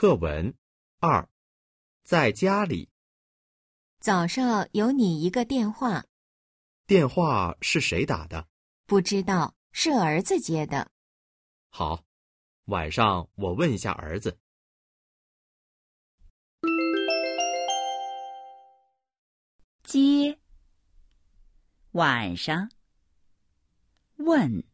课文。二。在家里。早上有你一个电话。电话是谁打的？不知道是儿子接的。好。晚上我问一下儿子。接。晚上。问。